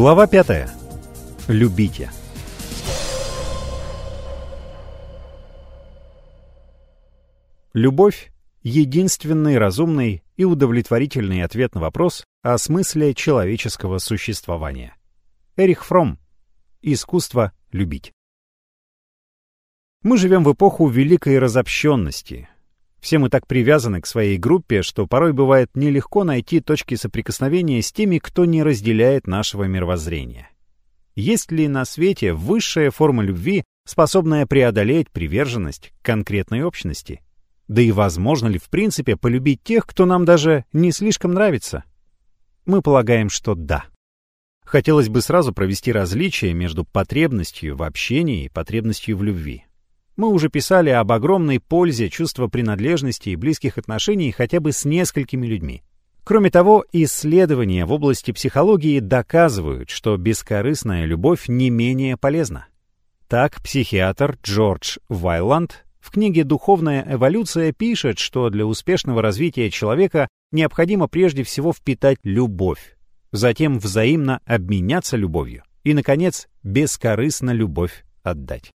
Глава 5. Любите. Любовь — единственный разумный и удовлетворительный ответ на вопрос о смысле человеческого существования. Эрих Фром. Искусство любить. Мы живем в эпоху великой разобщенности. Все мы так привязаны к своей группе, что порой бывает нелегко найти точки соприкосновения с теми, кто не разделяет нашего мировоззрения. Есть ли на свете высшая форма любви, способная преодолеть приверженность к конкретной общности? Да и возможно ли в принципе полюбить тех, кто нам даже не слишком нравится? Мы полагаем, что да. Хотелось бы сразу провести различие между потребностью в общении и потребностью в любви. Мы уже писали об огромной пользе чувства принадлежности и близких отношений хотя бы с несколькими людьми. Кроме того, исследования в области психологии доказывают, что бескорыстная любовь не менее полезна. Так, психиатр Джордж Вайланд в книге «Духовная эволюция» пишет, что для успешного развития человека необходимо прежде всего впитать любовь, затем взаимно обменяться любовью и, наконец, бескорыстно любовь отдать.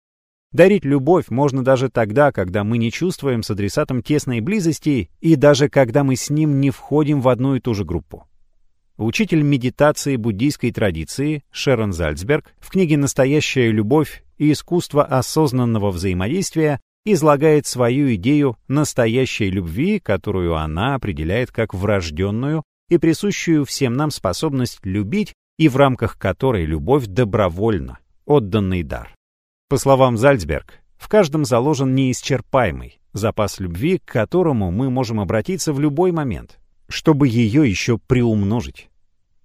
Дарить любовь можно даже тогда, когда мы не чувствуем с адресатом тесной близости и даже когда мы с ним не входим в одну и ту же группу. Учитель медитации буддийской традиции Шерон Зальцберг в книге «Настоящая любовь и искусство осознанного взаимодействия» излагает свою идею настоящей любви, которую она определяет как врожденную и присущую всем нам способность любить и в рамках которой любовь добровольна, отданный дар. По словам Зальцберг, в каждом заложен неисчерпаемый запас любви, к которому мы можем обратиться в любой момент, чтобы ее еще приумножить.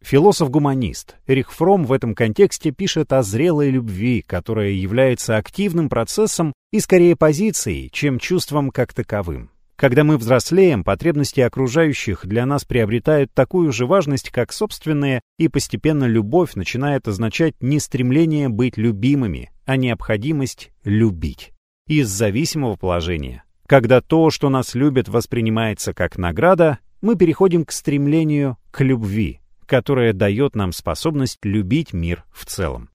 Философ-гуманист Эрих Фром в этом контексте пишет о зрелой любви, которая является активным процессом и скорее позицией, чем чувством как таковым. Когда мы взрослеем, потребности окружающих для нас приобретают такую же важность, как собственные, и постепенно любовь начинает означать не стремление быть любимыми, а необходимость любить. Из зависимого положения, когда то, что нас любят, воспринимается как награда, мы переходим к стремлению к любви, которая дает нам способность любить мир в целом.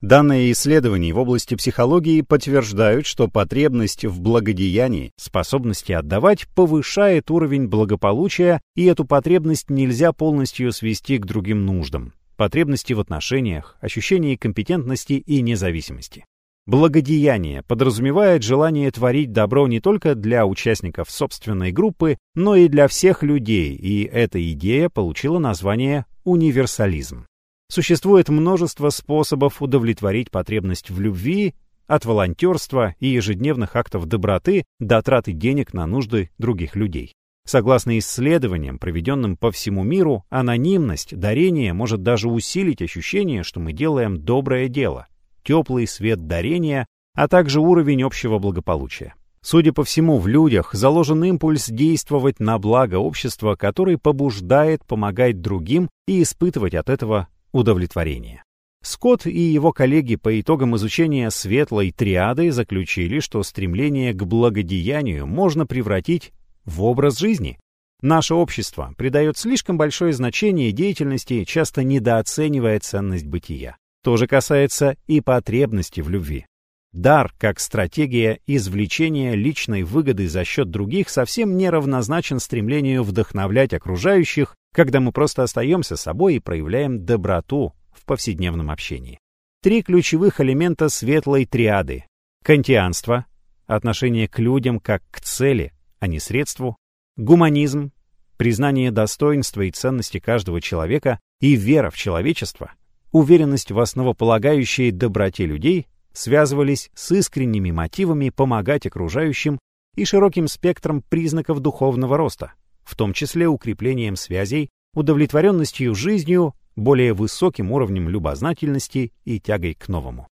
Данные исследований в области психологии подтверждают, что потребность в благодеянии, способности отдавать, повышает уровень благополучия, и эту потребность нельзя полностью свести к другим нуждам. Потребности в отношениях, ощущении компетентности и независимости. Благодеяние подразумевает желание творить добро не только для участников собственной группы, но и для всех людей, и эта идея получила название универсализм. Существует множество способов удовлетворить потребность в любви, от волонтерства и ежедневных актов доброты до траты денег на нужды других людей. Согласно исследованиям, проведенным по всему миру, анонимность дарения может даже усилить ощущение, что мы делаем доброе дело, теплый свет дарения, а также уровень общего благополучия. Судя по всему, в людях заложен импульс действовать на благо общества, который побуждает помогать другим и испытывать от этого удовлетворение. Скотт и его коллеги по итогам изучения светлой триады заключили, что стремление к благодеянию можно превратить в образ жизни. Наше общество придает слишком большое значение деятельности, часто недооценивая ценность бытия. То же касается и потребности в любви. Дар, как стратегия извлечения личной выгоды за счет других, совсем не равнозначен стремлению вдохновлять окружающих когда мы просто остаемся собой и проявляем доброту в повседневном общении. Три ключевых элемента светлой триады. Кантианство, отношение к людям как к цели, а не средству, гуманизм, признание достоинства и ценности каждого человека и вера в человечество, уверенность в основополагающей доброте людей связывались с искренними мотивами помогать окружающим и широким спектром признаков духовного роста, в том числе укреплением связей, удовлетворенностью жизнью, более высоким уровнем любознательности и тягой к новому.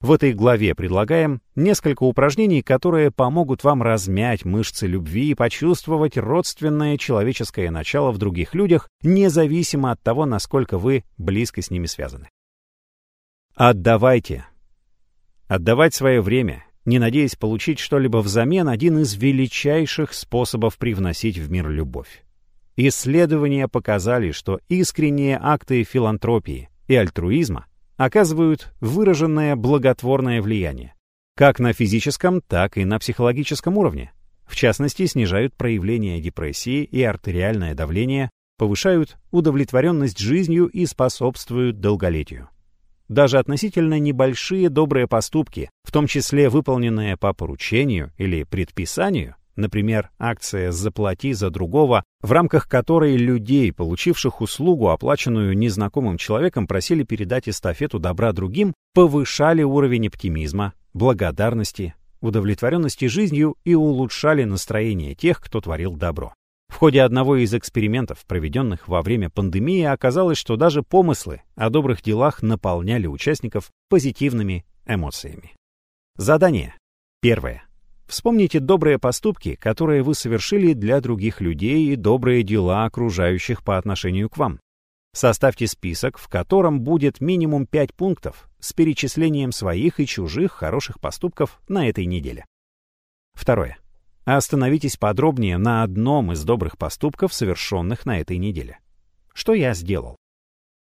В этой главе предлагаем несколько упражнений, которые помогут вам размять мышцы любви и почувствовать родственное человеческое начало в других людях, независимо от того, насколько вы близко с ними связаны. Отдавайте. Отдавать свое время, не надеясь получить что-либо взамен, один из величайших способов привносить в мир любовь. Исследования показали, что искренние акты филантропии и альтруизма оказывают выраженное благотворное влияние как на физическом, так и на психологическом уровне. В частности, снижают проявление депрессии и артериальное давление, повышают удовлетворенность жизнью и способствуют долголетию. Даже относительно небольшие добрые поступки, в том числе выполненные по поручению или предписанию, например, акция «Заплати за другого», в рамках которой людей, получивших услугу, оплаченную незнакомым человеком, просили передать эстафету добра другим, повышали уровень оптимизма, благодарности, удовлетворенности жизнью и улучшали настроение тех, кто творил добро. В ходе одного из экспериментов, проведенных во время пандемии, оказалось, что даже помыслы о добрых делах наполняли участников позитивными эмоциями. Задание. Первое. Вспомните добрые поступки, которые вы совершили для других людей и добрые дела окружающих по отношению к вам. Составьте список, в котором будет минимум 5 пунктов с перечислением своих и чужих хороших поступков на этой неделе. Второе. Остановитесь подробнее на одном из добрых поступков, совершенных на этой неделе. Что я сделал?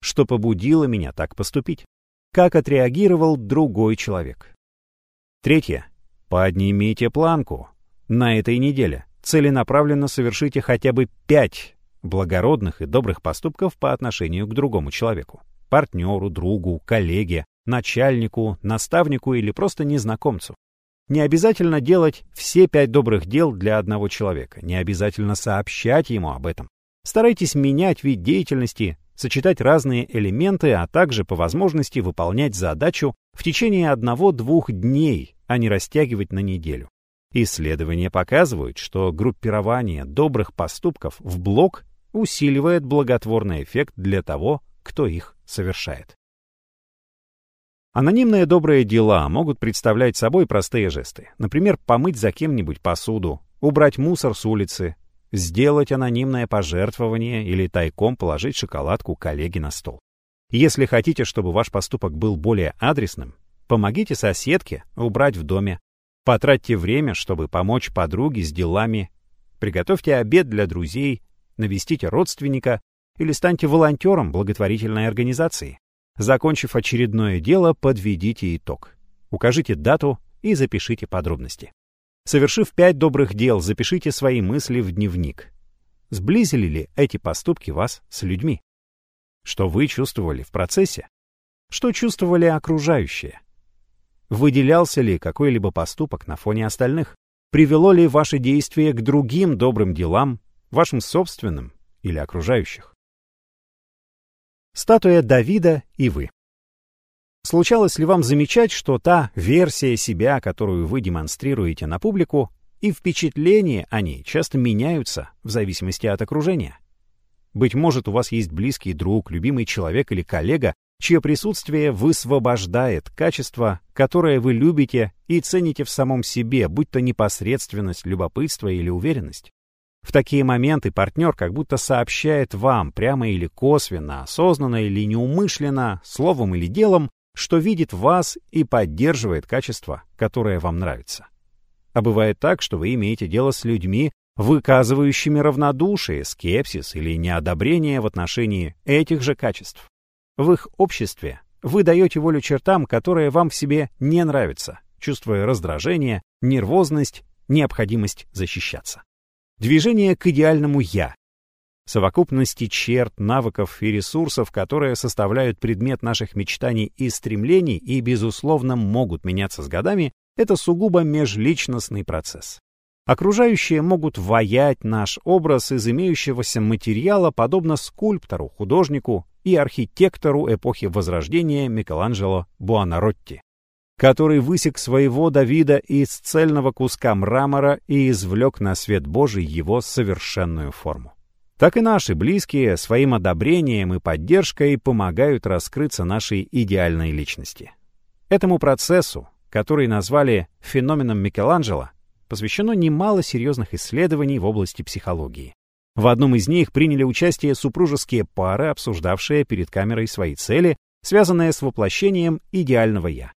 Что побудило меня так поступить? Как отреагировал другой человек? Третье. Поднимите планку. На этой неделе целенаправленно совершите хотя бы 5 благородных и добрых поступков по отношению к другому человеку. Партнеру, другу, коллеге, начальнику, наставнику или просто незнакомцу. Не обязательно делать все пять добрых дел для одного человека, не обязательно сообщать ему об этом. Старайтесь менять вид деятельности, сочетать разные элементы, а также по возможности выполнять задачу в течение одного-двух дней, а не растягивать на неделю. Исследования показывают, что группирование добрых поступков в блок усиливает благотворный эффект для того, кто их совершает. Анонимные добрые дела могут представлять собой простые жесты. Например, помыть за кем-нибудь посуду, убрать мусор с улицы, сделать анонимное пожертвование или тайком положить шоколадку коллеге на стол. Если хотите, чтобы ваш поступок был более адресным, помогите соседке убрать в доме, потратьте время, чтобы помочь подруге с делами, приготовьте обед для друзей навестите родственника или станьте волонтером благотворительной организации. Закончив очередное дело, подведите итог. Укажите дату и запишите подробности. Совершив пять добрых дел, запишите свои мысли в дневник. Сблизили ли эти поступки вас с людьми? Что вы чувствовали в процессе? Что чувствовали окружающие? Выделялся ли какой-либо поступок на фоне остальных? Привело ли ваше действие к другим добрым делам вашим собственным или окружающих. Статуя Давида и вы. Случалось ли вам замечать, что та версия себя, которую вы демонстрируете на публику, и впечатления о ней часто меняются в зависимости от окружения? Быть может, у вас есть близкий друг, любимый человек или коллега, чье присутствие высвобождает качество, которое вы любите и цените в самом себе, будь то непосредственность, любопытство или уверенность. В такие моменты партнер как будто сообщает вам, прямо или косвенно, осознанно или неумышленно, словом или делом, что видит вас и поддерживает качество, которое вам нравится. А бывает так, что вы имеете дело с людьми, выказывающими равнодушие, скепсис или неодобрение в отношении этих же качеств. В их обществе вы даете волю чертам, которые вам в себе не нравятся, чувствуя раздражение, нервозность, необходимость защищаться. Движение к идеальному «я». Совокупности черт, навыков и ресурсов, которые составляют предмет наших мечтаний и стремлений и, безусловно, могут меняться с годами, это сугубо межличностный процесс. Окружающие могут ваять наш образ из имеющегося материала, подобно скульптору, художнику и архитектору эпохи Возрождения Микеланджело Буонаротти который высек своего Давида из цельного куска мрамора и извлек на свет Божий его совершенную форму. Так и наши близкие своим одобрением и поддержкой помогают раскрыться нашей идеальной личности. Этому процессу, который назвали феноменом Микеланджело, посвящено немало серьезных исследований в области психологии. В одном из них приняли участие супружеские пары, обсуждавшие перед камерой свои цели, связанные с воплощением идеального «я».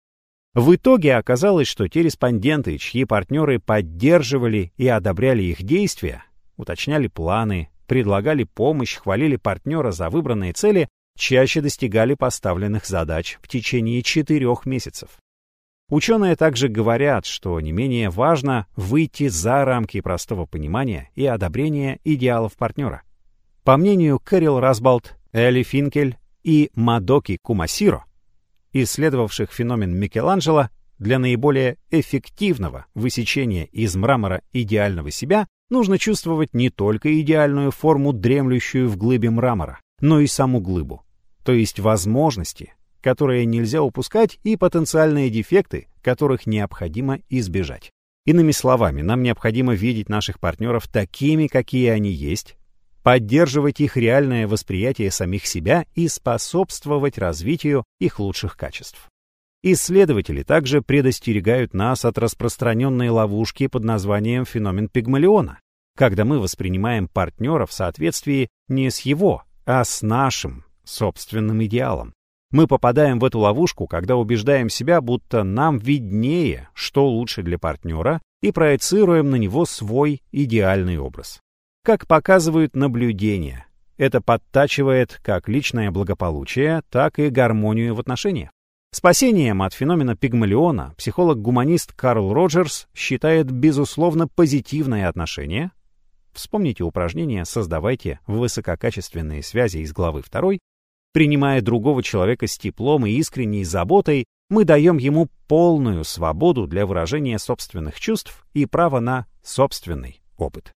В итоге оказалось, что те респонденты, чьи партнеры поддерживали и одобряли их действия, уточняли планы, предлагали помощь, хвалили партнера за выбранные цели, чаще достигали поставленных задач в течение четырех месяцев. Ученые также говорят, что не менее важно выйти за рамки простого понимания и одобрения идеалов партнера. По мнению Кэрил Расбалт, Элли Финкель и Мадоки Кумасиро, исследовавших феномен Микеланджело, для наиболее эффективного высечения из мрамора идеального себя нужно чувствовать не только идеальную форму, дремлющую в глыбе мрамора, но и саму глыбу, то есть возможности, которые нельзя упускать, и потенциальные дефекты, которых необходимо избежать. Иными словами, нам необходимо видеть наших партнеров такими, какие они есть, поддерживать их реальное восприятие самих себя и способствовать развитию их лучших качеств. Исследователи также предостерегают нас от распространенной ловушки под названием феномен Пигмалиона, когда мы воспринимаем партнера в соответствии не с его, а с нашим собственным идеалом. Мы попадаем в эту ловушку, когда убеждаем себя, будто нам виднее, что лучше для партнера, и проецируем на него свой идеальный образ. Как показывают наблюдения, это подтачивает как личное благополучие, так и гармонию в отношениях. Спасением от феномена пигмалиона психолог-гуманист Карл Роджерс считает безусловно позитивное отношение. Вспомните упражнение «Создавайте высококачественные связи» из главы 2 Принимая другого человека с теплом и искренней заботой, мы даем ему полную свободу для выражения собственных чувств и право на собственный опыт.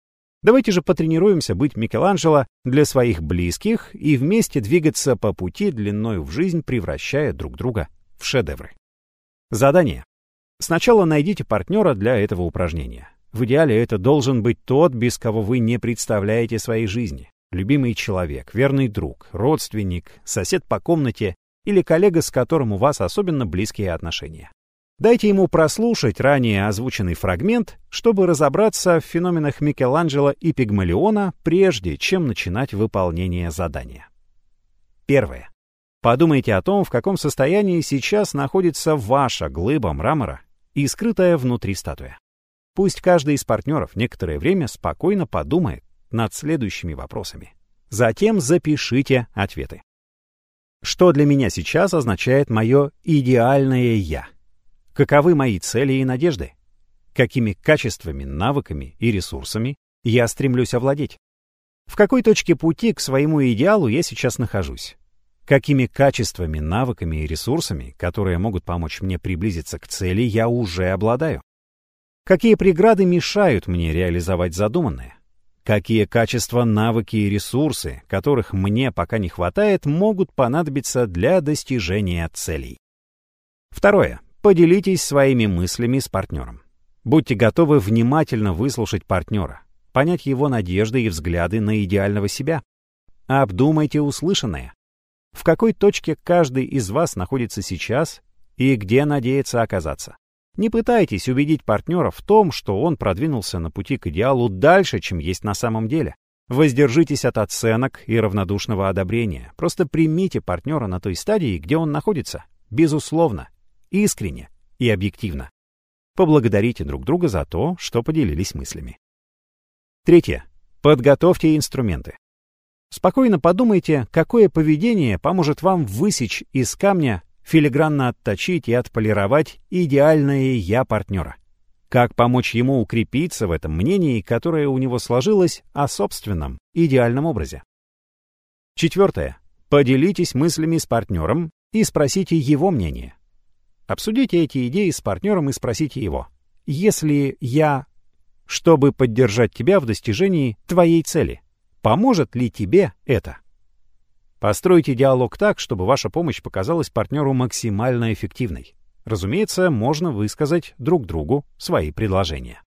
Давайте же потренируемся быть Микеланджело для своих близких и вместе двигаться по пути длиною в жизнь, превращая друг друга в шедевры. Задание. Сначала найдите партнера для этого упражнения. В идеале это должен быть тот, без кого вы не представляете своей жизни любимый человек, верный друг, родственник, сосед по комнате или коллега, с которым у вас особенно близкие отношения. Дайте ему прослушать ранее озвученный фрагмент, чтобы разобраться в феноменах Микеланджело и Пигмалиона, прежде чем начинать выполнение задания. Первое. Подумайте о том, в каком состоянии сейчас находится ваша глыба мрамора и скрытая внутри статуя. Пусть каждый из партнеров некоторое время спокойно подумает, над следующими вопросами. Затем запишите ответы. Что для меня сейчас означает мое идеальное «я»? Каковы мои цели и надежды? Какими качествами, навыками и ресурсами я стремлюсь овладеть? В какой точке пути к своему идеалу я сейчас нахожусь? Какими качествами, навыками и ресурсами, которые могут помочь мне приблизиться к цели, я уже обладаю? Какие преграды мешают мне реализовать задуманное? Какие качества, навыки и ресурсы, которых мне пока не хватает, могут понадобиться для достижения целей. Второе. Поделитесь своими мыслями с партнером. Будьте готовы внимательно выслушать партнера, понять его надежды и взгляды на идеального себя. Обдумайте услышанное. В какой точке каждый из вас находится сейчас и где надеется оказаться. Не пытайтесь убедить партнера в том, что он продвинулся на пути к идеалу дальше, чем есть на самом деле. Воздержитесь от оценок и равнодушного одобрения. Просто примите партнера на той стадии, где он находится. Безусловно, искренне и объективно. Поблагодарите друг друга за то, что поделились мыслями. Третье. Подготовьте инструменты. Спокойно подумайте, какое поведение поможет вам высечь из камня филигранно отточить и отполировать идеальное «я» партнера. Как помочь ему укрепиться в этом мнении, которое у него сложилось о собственном идеальном образе. Четвертое. Поделитесь мыслями с партнером и спросите его мнение. Обсудите эти идеи с партнером и спросите его. Если я, чтобы поддержать тебя в достижении твоей цели, поможет ли тебе это? Постройте диалог так, чтобы ваша помощь показалась партнеру максимально эффективной. Разумеется, можно высказать друг другу свои предложения.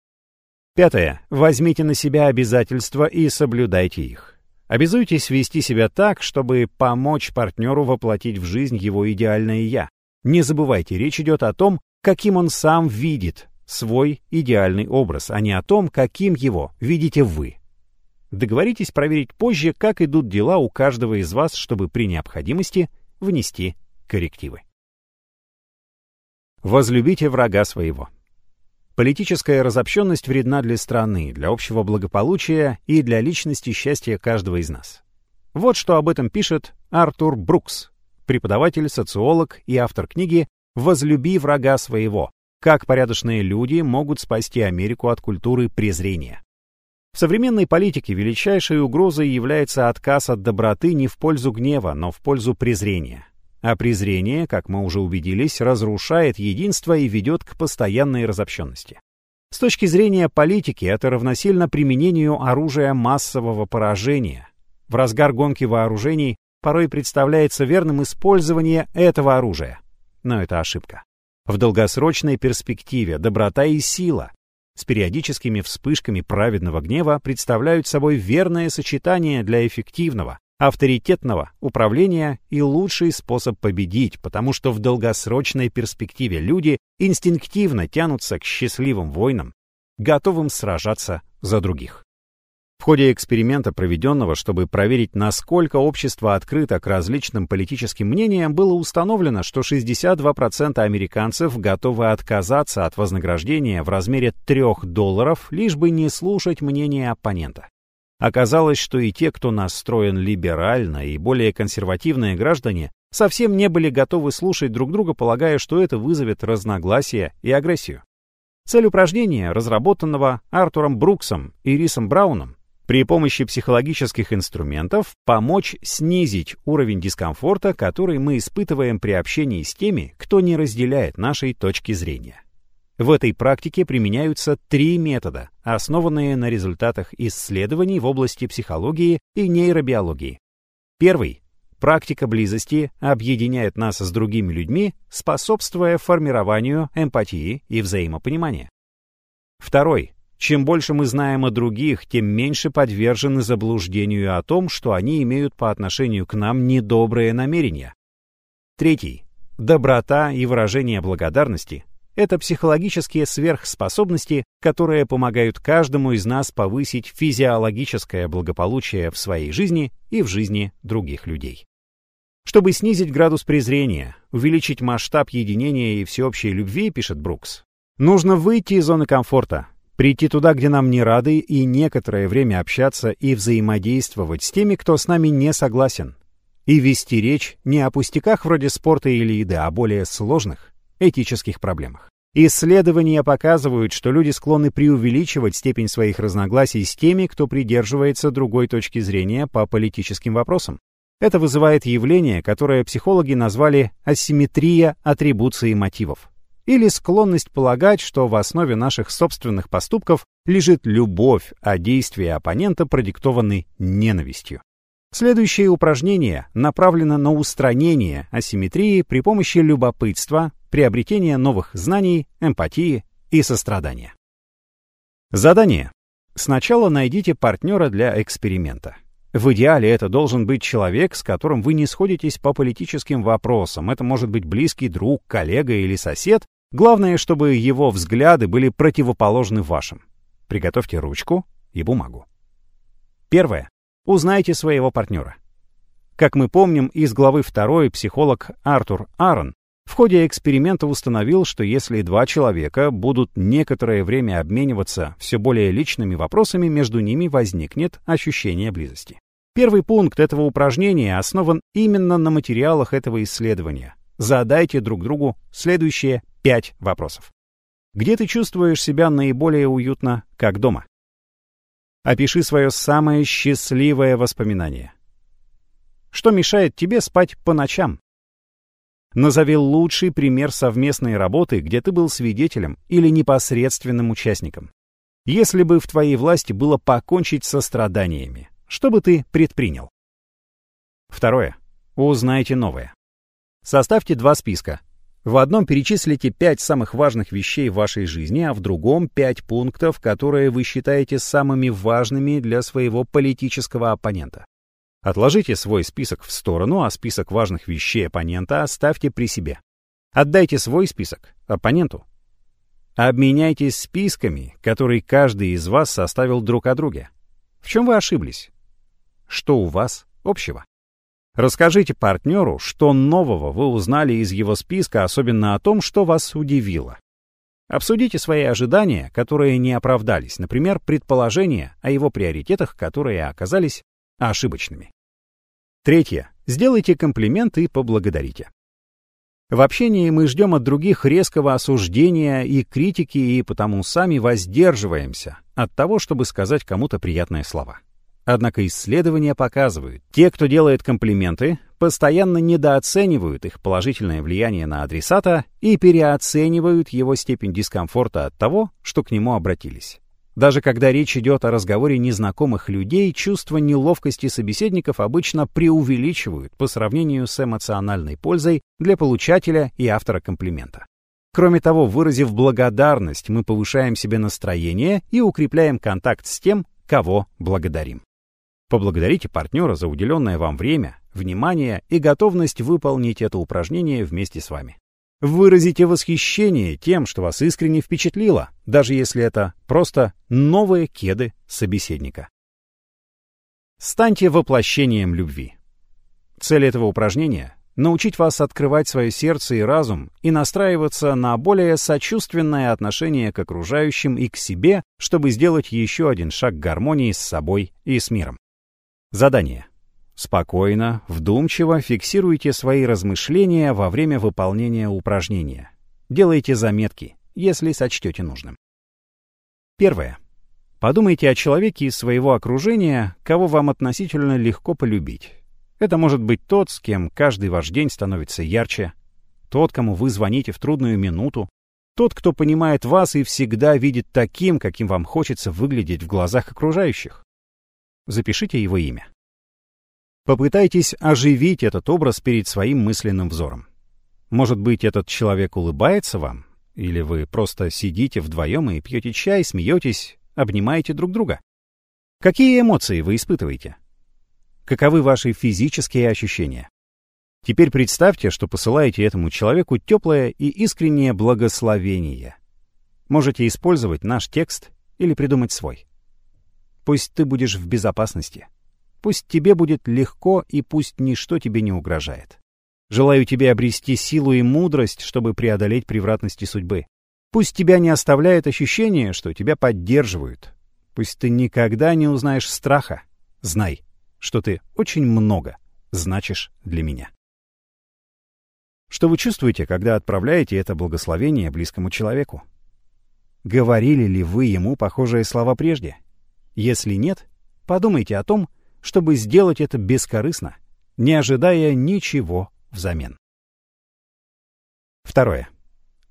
Пятое. Возьмите на себя обязательства и соблюдайте их. Обязуйтесь вести себя так, чтобы помочь партнеру воплотить в жизнь его идеальное «я». Не забывайте, речь идет о том, каким он сам видит свой идеальный образ, а не о том, каким его видите вы. Договоритесь проверить позже, как идут дела у каждого из вас, чтобы при необходимости внести коррективы. Возлюбите врага своего. Политическая разобщенность вредна для страны, для общего благополучия и для личности счастья каждого из нас. Вот что об этом пишет Артур Брукс, преподаватель, социолог и автор книги «Возлюби врага своего. Как порядочные люди могут спасти Америку от культуры презрения». В современной политике величайшей угрозой является отказ от доброты не в пользу гнева, но в пользу презрения. А презрение, как мы уже убедились, разрушает единство и ведет к постоянной разобщенности. С точки зрения политики это равносильно применению оружия массового поражения. В разгар гонки вооружений порой представляется верным использование этого оружия. Но это ошибка. В долгосрочной перспективе доброта и сила с периодическими вспышками праведного гнева представляют собой верное сочетание для эффективного, авторитетного управления и лучший способ победить, потому что в долгосрочной перспективе люди инстинктивно тянутся к счастливым войнам, готовым сражаться за других. В ходе эксперимента, проведенного, чтобы проверить, насколько общество открыто к различным политическим мнениям, было установлено, что 62% американцев готовы отказаться от вознаграждения в размере 3 долларов, лишь бы не слушать мнение оппонента. Оказалось, что и те, кто настроен либерально, и более консервативные граждане, совсем не были готовы слушать друг друга, полагая, что это вызовет разногласия и агрессию. Цель упражнения, разработанного Артуром Бруксом и Рисом Брауном, при помощи психологических инструментов помочь снизить уровень дискомфорта, который мы испытываем при общении с теми, кто не разделяет нашей точки зрения. В этой практике применяются три метода, основанные на результатах исследований в области психологии и нейробиологии. Первый — практика близости объединяет нас с другими людьми, способствуя формированию эмпатии и взаимопонимания. Второй чем больше мы знаем о других, тем меньше подвержены заблуждению о том, что они имеют по отношению к нам недобрые намерения. Третий. Доброта и выражение благодарности — это психологические сверхспособности, которые помогают каждому из нас повысить физиологическое благополучие в своей жизни и в жизни других людей. Чтобы снизить градус презрения, увеличить масштаб единения и всеобщей любви, пишет Брукс, нужно выйти из зоны комфорта, Прийти туда, где нам не рады, и некоторое время общаться и взаимодействовать с теми, кто с нами не согласен. И вести речь не о пустяках вроде спорта или еды, а о более сложных этических проблемах. Исследования показывают, что люди склонны преувеличивать степень своих разногласий с теми, кто придерживается другой точки зрения по политическим вопросам. Это вызывает явление, которое психологи назвали асимметрия атрибуции мотивов или склонность полагать, что в основе наших собственных поступков лежит любовь, а действия оппонента продиктованы ненавистью. Следующее упражнение направлено на устранение асимметрии при помощи любопытства, приобретения новых знаний, эмпатии и сострадания. Задание. Сначала найдите партнера для эксперимента. В идеале это должен быть человек, с которым вы не сходитесь по политическим вопросам. Это может быть близкий друг, коллега или сосед. Главное, чтобы его взгляды были противоположны вашим. Приготовьте ручку и бумагу. Первое. Узнайте своего партнера. Как мы помним из главы 2, психолог Артур Аарон в ходе эксперимента установил, что если два человека будут некоторое время обмениваться все более личными вопросами, между ними возникнет ощущение близости. Первый пункт этого упражнения основан именно на материалах этого исследования. Задайте друг другу следующие пять вопросов. Где ты чувствуешь себя наиболее уютно, как дома? Опиши свое самое счастливое воспоминание. Что мешает тебе спать по ночам? Назови лучший пример совместной работы, где ты был свидетелем или непосредственным участником. Если бы в твоей власти было покончить со страданиями, что бы ты предпринял? Второе. Узнайте новое. Составьте два списка. В одном перечислите пять самых важных вещей в вашей жизни, а в другом пять пунктов, которые вы считаете самыми важными для своего политического оппонента. Отложите свой список в сторону, а список важных вещей оппонента оставьте при себе. Отдайте свой список оппоненту. Обменяйтесь списками, которые каждый из вас составил друг о друге. В чем вы ошиблись? Что у вас общего? Расскажите партнеру, что нового вы узнали из его списка, особенно о том, что вас удивило. Обсудите свои ожидания, которые не оправдались, например, предположения о его приоритетах, которые оказались ошибочными. Третье. Сделайте комплимент и поблагодарите. В общении мы ждем от других резкого осуждения и критики, и потому сами воздерживаемся от того, чтобы сказать кому-то приятные слова. Однако исследования показывают, те, кто делает комплименты, постоянно недооценивают их положительное влияние на адресата и переоценивают его степень дискомфорта от того, что к нему обратились. Даже когда речь идет о разговоре незнакомых людей, чувство неловкости собеседников обычно преувеличивают по сравнению с эмоциональной пользой для получателя и автора комплимента. Кроме того, выразив благодарность, мы повышаем себе настроение и укрепляем контакт с тем, кого благодарим. Поблагодарите партнера за уделенное вам время, внимание и готовность выполнить это упражнение вместе с вами. Выразите восхищение тем, что вас искренне впечатлило, даже если это просто новые кеды собеседника. Станьте воплощением любви. Цель этого упражнения — научить вас открывать свое сердце и разум и настраиваться на более сочувственное отношение к окружающим и к себе, чтобы сделать еще один шаг к гармонии с собой и с миром. Задание. Спокойно, вдумчиво фиксируйте свои размышления во время выполнения упражнения. Делайте заметки, если сочтете нужным. Первое. Подумайте о человеке из своего окружения, кого вам относительно легко полюбить. Это может быть тот, с кем каждый ваш день становится ярче, тот, кому вы звоните в трудную минуту, тот, кто понимает вас и всегда видит таким, каким вам хочется выглядеть в глазах окружающих. Запишите его имя. Попытайтесь оживить этот образ перед своим мысленным взором. Может быть, этот человек улыбается вам, или вы просто сидите вдвоем и пьете чай, смеетесь, обнимаете друг друга. Какие эмоции вы испытываете? Каковы ваши физические ощущения? Теперь представьте, что посылаете этому человеку теплое и искреннее благословение. Можете использовать наш текст или придумать свой. Пусть ты будешь в безопасности. Пусть тебе будет легко и пусть ничто тебе не угрожает. Желаю тебе обрести силу и мудрость, чтобы преодолеть превратности судьбы. Пусть тебя не оставляет ощущение, что тебя поддерживают. Пусть ты никогда не узнаешь страха. Знай, что ты очень много значишь для меня. Что вы чувствуете, когда отправляете это благословение близкому человеку? Говорили ли вы ему похожие слова прежде? Если нет, подумайте о том, чтобы сделать это бескорыстно, не ожидая ничего взамен. Второе.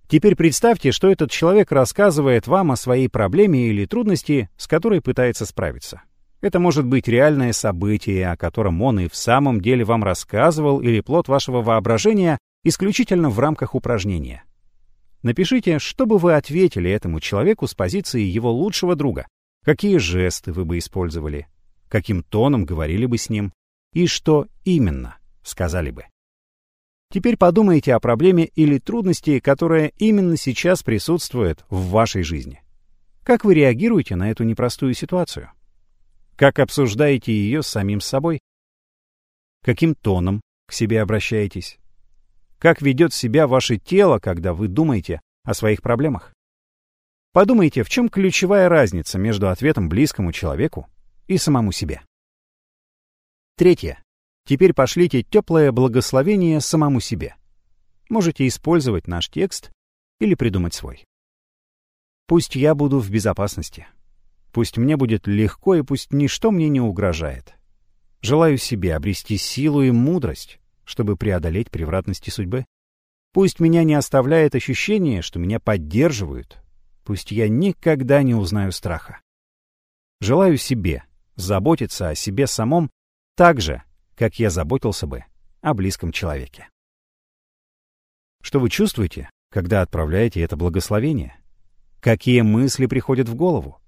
Теперь представьте, что этот человек рассказывает вам о своей проблеме или трудности, с которой пытается справиться. Это может быть реальное событие, о котором он и в самом деле вам рассказывал, или плод вашего воображения исключительно в рамках упражнения. Напишите, что бы вы ответили этому человеку с позиции его лучшего друга. Какие жесты вы бы использовали? каким тоном говорили бы с ним и что именно сказали бы. Теперь подумайте о проблеме или трудности, которая именно сейчас присутствует в вашей жизни. Как вы реагируете на эту непростую ситуацию? Как обсуждаете ее с самим собой? Каким тоном к себе обращаетесь? Как ведет себя ваше тело, когда вы думаете о своих проблемах? Подумайте, в чем ключевая разница между ответом близкому человеку и самому себе. Третье. Теперь пошлите теплое благословение самому себе. Можете использовать наш текст или придумать свой. Пусть я буду в безопасности. Пусть мне будет легко и пусть ничто мне не угрожает. Желаю себе обрести силу и мудрость, чтобы преодолеть превратности судьбы. Пусть меня не оставляет ощущение, что меня поддерживают. Пусть я никогда не узнаю страха. Желаю себе заботиться о себе самом так же, как я заботился бы о близком человеке. Что вы чувствуете, когда отправляете это благословение? Какие мысли приходят в голову?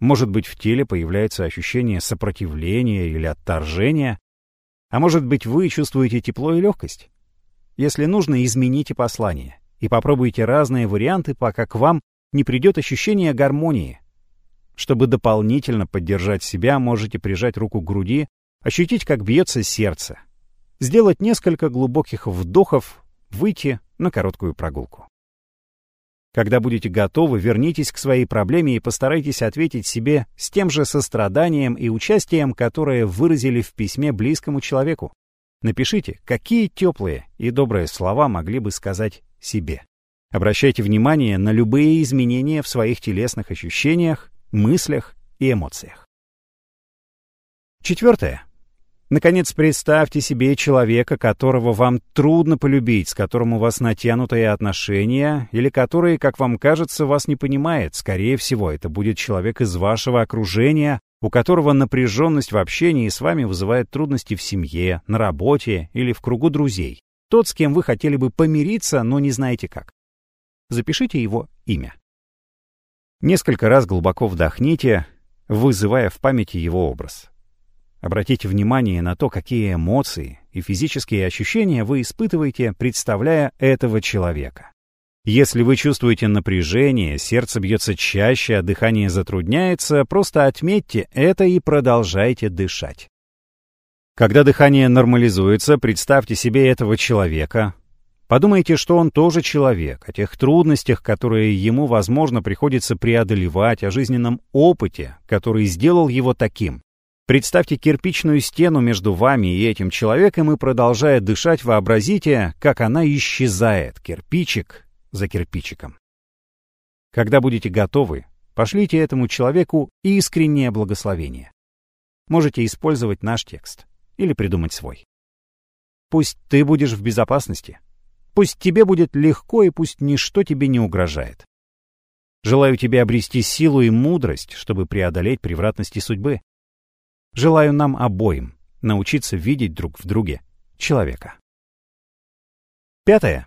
Может быть, в теле появляется ощущение сопротивления или отторжения, а может быть, вы чувствуете тепло и легкость? Если нужно, измените послание и попробуйте разные варианты, пока к вам не придет ощущение гармонии, чтобы дополнительно поддержать себя, можете прижать руку к груди, ощутить, как бьется сердце, сделать несколько глубоких вдохов, выйти на короткую прогулку. Когда будете готовы, вернитесь к своей проблеме и постарайтесь ответить себе с тем же состраданием и участием, которое выразили в письме близкому человеку. Напишите, какие теплые и добрые слова могли бы сказать себе. Обращайте внимание на любые изменения в своих телесных ощущениях, мыслях и эмоциях. Четвертое. Наконец, представьте себе человека, которого вам трудно полюбить, с которым у вас натянутые отношения, или который, как вам кажется, вас не понимает. Скорее всего, это будет человек из вашего окружения, у которого напряженность в общении с вами вызывает трудности в семье, на работе или в кругу друзей. Тот, с кем вы хотели бы помириться, но не знаете как. Запишите его имя. Несколько раз глубоко вдохните, вызывая в памяти его образ. Обратите внимание на то, какие эмоции и физические ощущения вы испытываете, представляя этого человека. Если вы чувствуете напряжение, сердце бьется чаще, а дыхание затрудняется, просто отметьте это и продолжайте дышать. Когда дыхание нормализуется, представьте себе этого человека. Подумайте, что он тоже человек, о тех трудностях, которые ему, возможно, приходится преодолевать, о жизненном опыте, который сделал его таким. Представьте кирпичную стену между вами и этим человеком и, продолжая дышать, вообразите, как она исчезает, кирпичик за кирпичиком. Когда будете готовы, пошлите этому человеку искреннее благословение. Можете использовать наш текст или придумать свой. Пусть ты будешь в безопасности. Пусть тебе будет легко и пусть ничто тебе не угрожает. Желаю тебе обрести силу и мудрость, чтобы преодолеть превратности судьбы. Желаю нам обоим научиться видеть друг в друге человека. Пятое.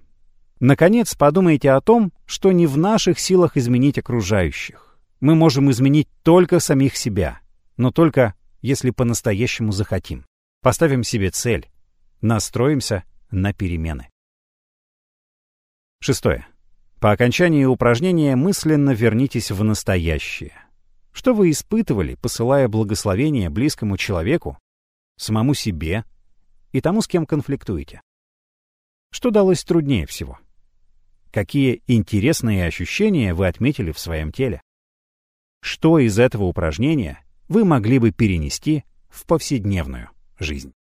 Наконец, подумайте о том, что не в наших силах изменить окружающих. Мы можем изменить только самих себя, но только если по-настоящему захотим. Поставим себе цель, настроимся на перемены. Шестое. По окончании упражнения мысленно вернитесь в настоящее. Что вы испытывали, посылая благословение близкому человеку, самому себе и тому, с кем конфликтуете? Что далось труднее всего? Какие интересные ощущения вы отметили в своем теле? Что из этого упражнения вы могли бы перенести в повседневную жизнь?